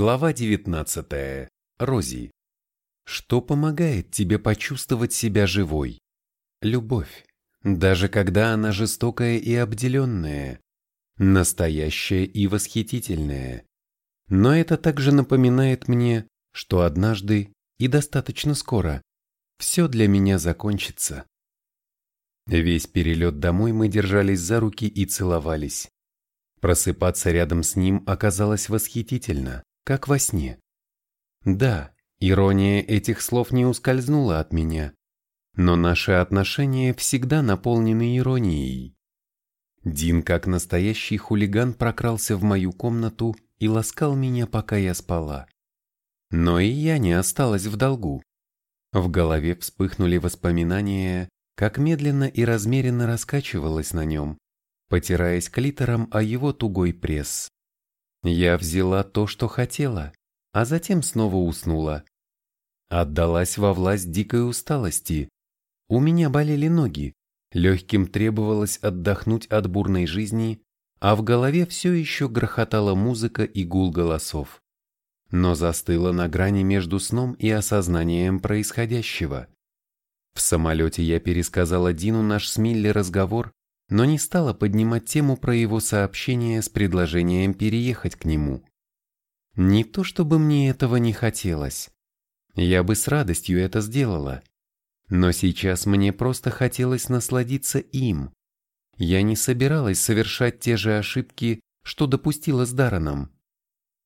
Глава 19. Рози. Что помогает тебе почувствовать себя живой? Любовь. Даже когда она жестокая и обделенная. Настоящая и восхитительная. Но это также напоминает мне, что однажды, и достаточно скоро, все для меня закончится. Весь перелет домой мы держались за руки и целовались. Просыпаться рядом с ним оказалось восхитительно как во сне. Да, ирония этих слов не ускользнула от меня, но наши отношения всегда наполнены иронией. Дин, как настоящий хулиган, прокрался в мою комнату и ласкал меня, пока я спала. Но и я не осталась в долгу. В голове вспыхнули воспоминания, как медленно и размеренно раскачивалась на нем, потираясь клитором о его тугой пресс. Я взяла то, что хотела, а затем снова уснула. Отдалась во власть дикой усталости. У меня болели ноги, легким требовалось отдохнуть от бурной жизни, а в голове все еще грохотала музыка и гул голосов. Но застыла на грани между сном и осознанием происходящего. В самолете я пересказала Дину наш с Милли разговор но не стала поднимать тему про его сообщение с предложением переехать к нему. Не то чтобы мне этого не хотелось. Я бы с радостью это сделала. Но сейчас мне просто хотелось насладиться им. Я не собиралась совершать те же ошибки, что допустила с Дараном.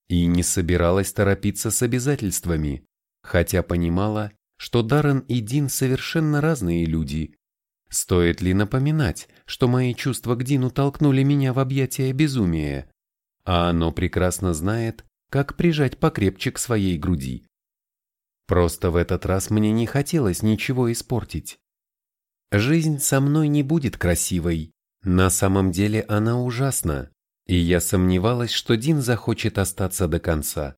И не собиралась торопиться с обязательствами, хотя понимала, что Даррен и Дин совершенно разные люди, Стоит ли напоминать, что мои чувства к Дину толкнули меня в объятия безумия, а оно прекрасно знает, как прижать покрепче к своей груди. Просто в этот раз мне не хотелось ничего испортить. Жизнь со мной не будет красивой, на самом деле она ужасна, и я сомневалась, что Дин захочет остаться до конца.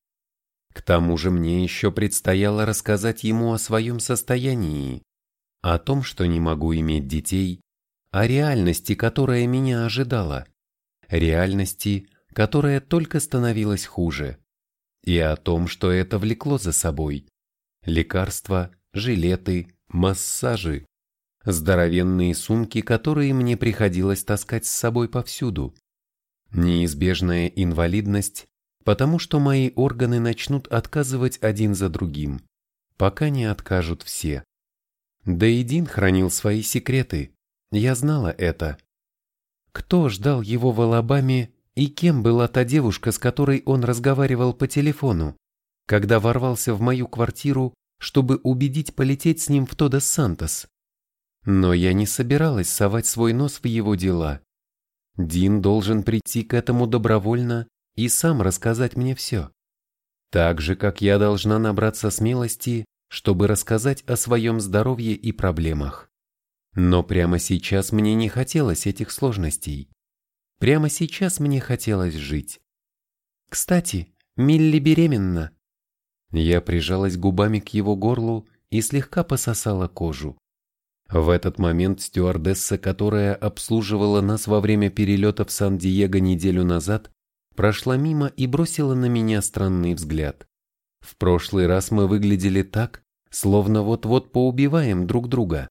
К тому же мне еще предстояло рассказать ему о своем состоянии, о том, что не могу иметь детей, о реальности, которая меня ожидала, реальности, которая только становилась хуже, и о том, что это влекло за собой. Лекарства, жилеты, массажи, здоровенные сумки, которые мне приходилось таскать с собой повсюду. Неизбежная инвалидность, потому что мои органы начнут отказывать один за другим, пока не откажут все. Да и Дин хранил свои секреты, я знала это. Кто ждал его в Алабаме и кем была та девушка, с которой он разговаривал по телефону, когда ворвался в мою квартиру, чтобы убедить полететь с ним в Тодос Сантос? Но я не собиралась совать свой нос в его дела. Дин должен прийти к этому добровольно и сам рассказать мне все. Так же, как я должна набраться смелости чтобы рассказать о своем здоровье и проблемах. Но прямо сейчас мне не хотелось этих сложностей. Прямо сейчас мне хотелось жить. Кстати, Милли беременна. Я прижалась губами к его горлу и слегка пососала кожу. В этот момент стюардесса, которая обслуживала нас во время перелета в Сан-Диего неделю назад, прошла мимо и бросила на меня странный взгляд. В прошлый раз мы выглядели так, словно вот-вот поубиваем друг друга.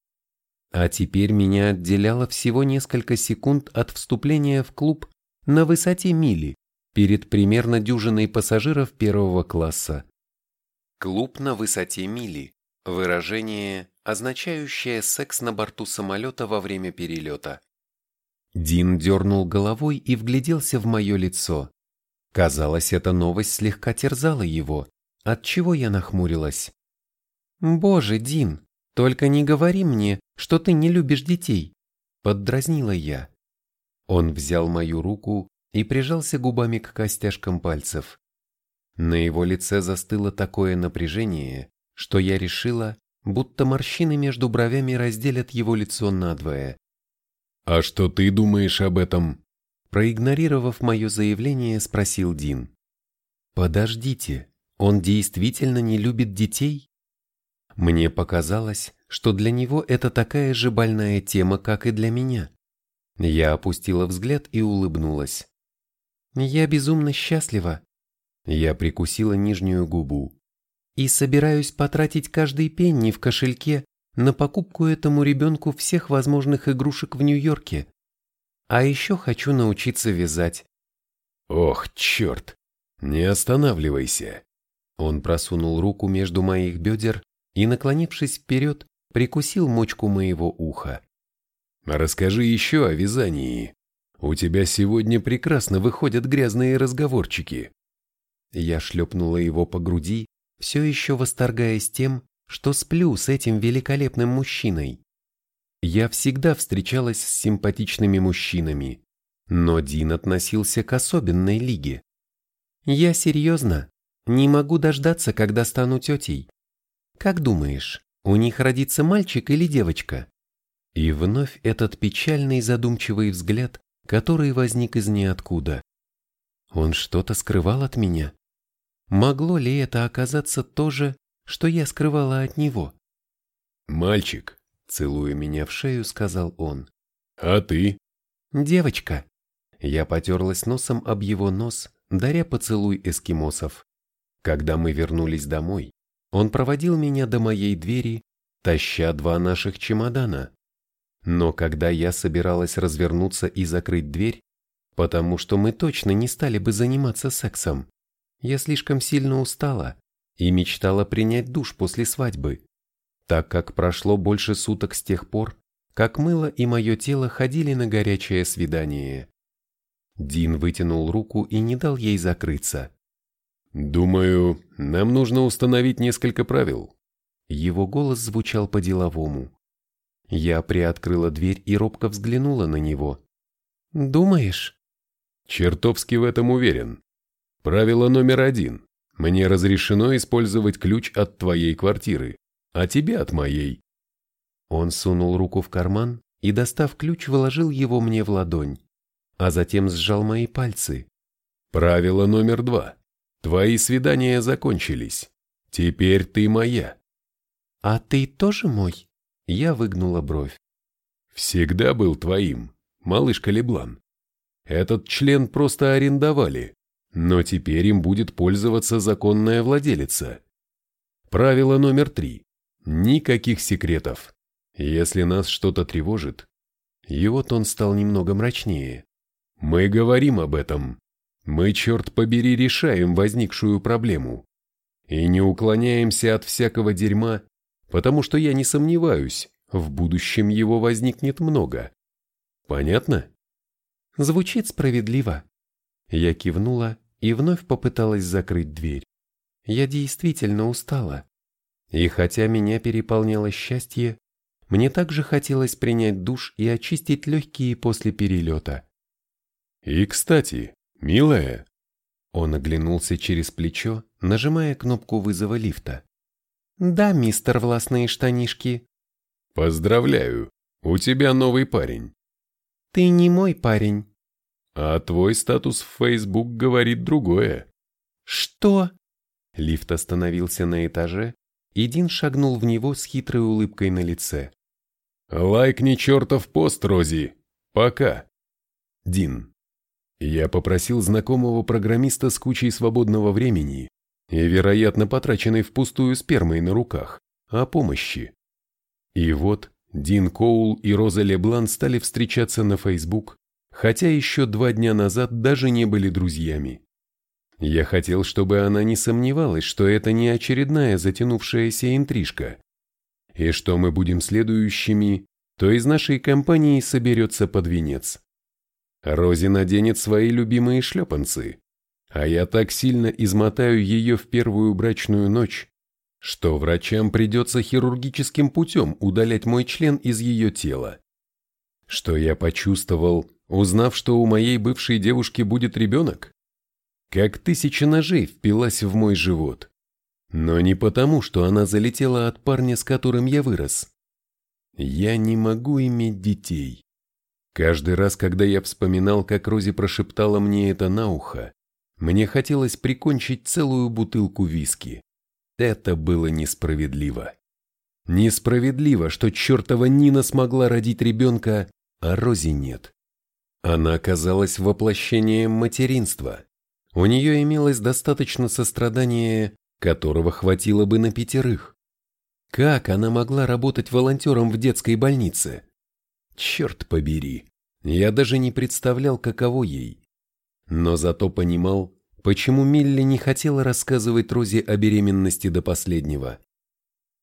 А теперь меня отделяло всего несколько секунд от вступления в клуб на высоте мили перед примерно дюжиной пассажиров первого класса. Клуб на высоте мили – выражение, означающее секс на борту самолета во время перелета. Дин дернул головой и вгляделся в мое лицо. Казалось, эта новость слегка терзала его, отчего я нахмурилась. «Боже, Дин, только не говори мне, что ты не любишь детей!» Поддразнила я. Он взял мою руку и прижался губами к костяшкам пальцев. На его лице застыло такое напряжение, что я решила, будто морщины между бровями разделят его лицо надвое. «А что ты думаешь об этом?» Проигнорировав мое заявление, спросил Дин. «Подождите, он действительно не любит детей?» Мне показалось, что для него это такая же больная тема, как и для меня. Я опустила взгляд и улыбнулась. «Я безумно счастлива». Я прикусила нижнюю губу. И собираюсь потратить каждый пенни в кошельке на покупку этому ребенку всех возможных игрушек в Нью-Йорке. А еще хочу научиться вязать. Ох, черт! Не останавливайся. Он просунул руку между моих бедер и, наклонившись вперед, прикусил мочку моего уха. «Расскажи еще о вязании. У тебя сегодня прекрасно выходят грязные разговорчики». Я шлепнула его по груди, все еще восторгаясь тем, что сплю с этим великолепным мужчиной. Я всегда встречалась с симпатичными мужчинами, но Дин относился к особенной лиге. Я серьезно, не могу дождаться, когда стану тетей. Как думаешь, у них родится мальчик или девочка? И вновь этот печальный задумчивый взгляд, который возник из ниоткуда. Он что-то скрывал от меня? Могло ли это оказаться то же, что я скрывала от него? «Мальчик», — целуя меня в шею, сказал он. «А ты?» «Девочка». Я потерлась носом об его нос, даря поцелуй эскимосов. Когда мы вернулись домой, он проводил меня до моей двери, таща два наших чемодана. Но когда я собиралась развернуться и закрыть дверь, потому что мы точно не стали бы заниматься сексом, я слишком сильно устала и мечтала принять душ после свадьбы, так как прошло больше суток с тех пор, как мыло и мое тело ходили на горячее свидание. Дин вытянул руку и не дал ей закрыться. «Думаю, нам нужно установить несколько правил». Его голос звучал по-деловому. Я приоткрыла дверь и робко взглянула на него. «Думаешь?» «Чертовски в этом уверен. Правило номер один. Мне разрешено использовать ключ от твоей квартиры, а тебе от моей». Он сунул руку в карман и, достав ключ, вложил его мне в ладонь, а затем сжал мои пальцы. «Правило номер два. Твои свидания закончились. Теперь ты моя». «А ты тоже мой?» Я выгнула бровь. «Всегда был твоим, малышка Леблан. Этот член просто арендовали, но теперь им будет пользоваться законная владелица. Правило номер три. Никаких секретов. Если нас что-то тревожит, его тон стал немного мрачнее. Мы говорим об этом. Мы, черт побери, решаем возникшую проблему. И не уклоняемся от всякого дерьма, потому что я не сомневаюсь, в будущем его возникнет много. Понятно? Звучит справедливо. Я кивнула и вновь попыталась закрыть дверь. Я действительно устала. И хотя меня переполняло счастье, мне также хотелось принять душ и очистить легкие после перелета. И, кстати, «Милая!» Он оглянулся через плечо, нажимая кнопку вызова лифта. «Да, мистер властные штанишки». «Поздравляю, у тебя новый парень». «Ты не мой парень». «А твой статус в Facebook говорит другое». «Что?» Лифт остановился на этаже, и Дин шагнул в него с хитрой улыбкой на лице. «Лайкни чертов пост, Рози! Пока!» Дин я попросил знакомого программиста с кучей свободного времени и, вероятно, потраченной впустую спермой на руках, о помощи. И вот Дин Коул и Роза Леблан стали встречаться на Facebook, хотя еще два дня назад даже не были друзьями. Я хотел, чтобы она не сомневалась, что это не очередная затянувшаяся интрижка, и что мы будем следующими, то из нашей компании соберется под венец. Рози наденет свои любимые шлепанцы, а я так сильно измотаю ее в первую брачную ночь, что врачам придется хирургическим путем удалять мой член из ее тела. Что я почувствовал, узнав, что у моей бывшей девушки будет ребенок? Как тысяча ножей впилась в мой живот. Но не потому, что она залетела от парня, с которым я вырос. Я не могу иметь детей. Каждый раз, когда я вспоминал, как Рози прошептала мне это на ухо, мне хотелось прикончить целую бутылку виски. Это было несправедливо. Несправедливо, что чертова Нина смогла родить ребенка, а Рози нет. Она оказалась воплощением материнства. У нее имелось достаточно сострадания, которого хватило бы на пятерых. Как она могла работать волонтером в детской больнице? Черт побери, я даже не представлял, каково ей. Но зато понимал, почему Милли не хотела рассказывать Розе о беременности до последнего.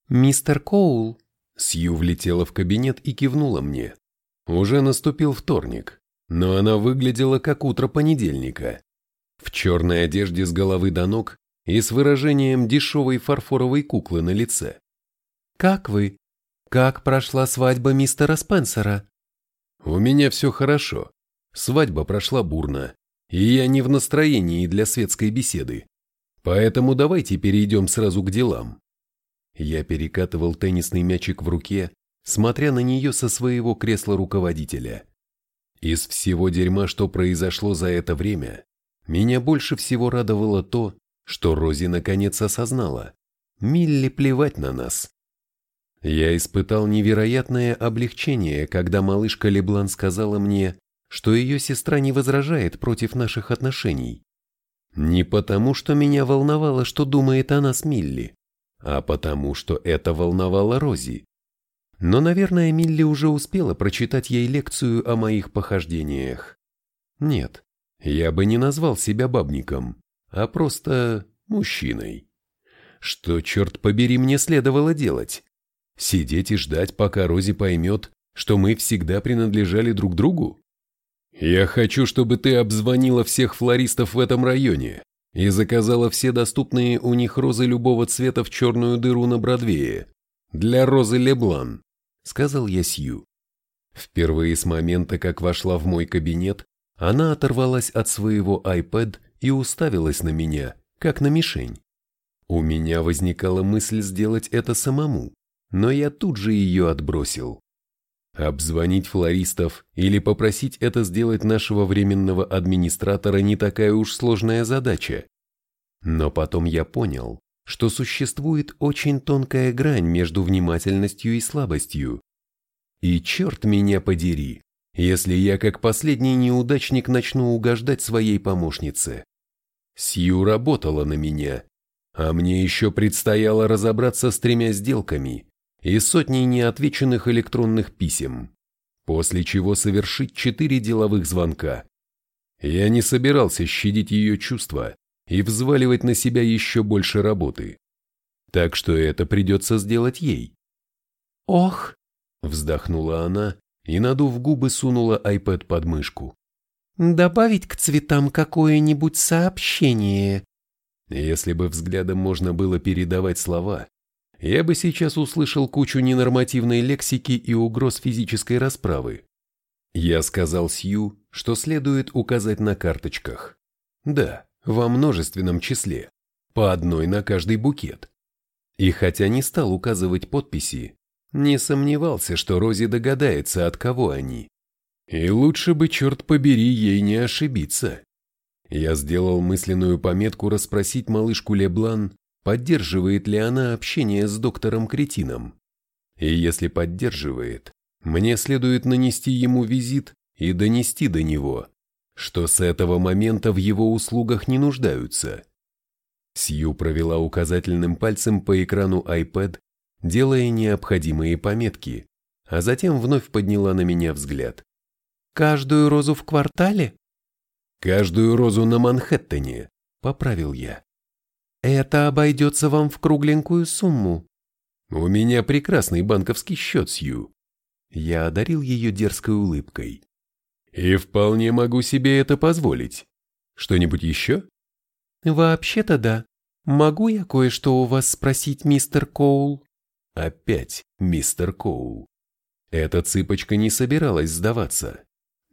«Мистер Коул!» Сью влетела в кабинет и кивнула мне. Уже наступил вторник, но она выглядела как утро понедельника. В черной одежде с головы до ног и с выражением дешевой фарфоровой куклы на лице. «Как вы? Как прошла свадьба мистера Спенсера?» «У меня все хорошо. Свадьба прошла бурно, и я не в настроении для светской беседы. Поэтому давайте перейдем сразу к делам». Я перекатывал теннисный мячик в руке, смотря на нее со своего кресла руководителя. Из всего дерьма, что произошло за это время, меня больше всего радовало то, что Рози наконец осознала. Милли плевать на нас. Я испытал невероятное облегчение, когда малышка Леблан сказала мне, что ее сестра не возражает против наших отношений. Не потому, что меня волновало, что думает о нас Милли, а потому, что это волновало Рози. Но, наверное, Милли уже успела прочитать ей лекцию о моих похождениях. Нет, я бы не назвал себя бабником, а просто мужчиной. Что, черт побери, мне следовало делать? Сидеть и ждать, пока Рози поймет, что мы всегда принадлежали друг другу? Я хочу, чтобы ты обзвонила всех флористов в этом районе и заказала все доступные у них розы любого цвета в черную дыру на Бродвее. Для розы Леблан, сказал я Сью. Впервые с момента, как вошла в мой кабинет, она оторвалась от своего iPad и уставилась на меня, как на мишень. У меня возникала мысль сделать это самому, но я тут же ее отбросил. Обзвонить флористов или попросить это сделать нашего временного администратора не такая уж сложная задача. Но потом я понял, что существует очень тонкая грань между внимательностью и слабостью. И черт меня подери, если я как последний неудачник начну угождать своей помощнице. Сью работала на меня, а мне еще предстояло разобраться с тремя сделками, и сотней неотвеченных электронных писем, после чего совершить четыре деловых звонка. Я не собирался щадить ее чувства и взваливать на себя еще больше работы. Так что это придется сделать ей. «Ох!» – вздохнула она и, надув губы, сунула iPad под мышку. «Добавить к цветам какое-нибудь сообщение?» Если бы взглядом можно было передавать слова, я бы сейчас услышал кучу ненормативной лексики и угроз физической расправы. Я сказал Сью, что следует указать на карточках. Да, во множественном числе, по одной на каждый букет. И хотя не стал указывать подписи, не сомневался, что Рози догадается, от кого они. И лучше бы, черт побери, ей не ошибиться. Я сделал мысленную пометку расспросить малышку Леблан, поддерживает ли она общение с доктором-кретином. И если поддерживает, мне следует нанести ему визит и донести до него, что с этого момента в его услугах не нуждаются. Сью провела указательным пальцем по экрану iPad, делая необходимые пометки, а затем вновь подняла на меня взгляд. «Каждую розу в квартале?» «Каждую розу на Манхэттене», — поправил я. Это обойдется вам в кругленькую сумму. У меня прекрасный банковский счет, Сью. Я одарил ее дерзкой улыбкой. И вполне могу себе это позволить. Что-нибудь еще? Вообще-то да. Могу я кое-что у вас спросить, мистер Коул? Опять мистер Коул. Эта цыпочка не собиралась сдаваться.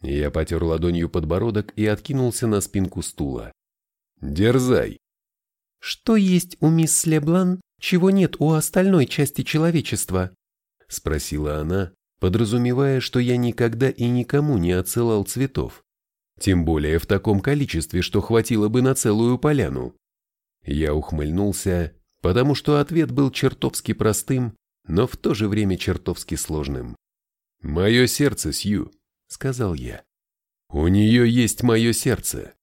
Я потер ладонью подбородок и откинулся на спинку стула. «Дерзай!» «Что есть у мисс Леблан, чего нет у остальной части человечества?» – спросила она, подразумевая, что я никогда и никому не отсылал цветов. Тем более в таком количестве, что хватило бы на целую поляну. Я ухмыльнулся, потому что ответ был чертовски простым, но в то же время чертовски сложным. «Мое сердце, Сью», — сказал я. «У нее есть мое сердце.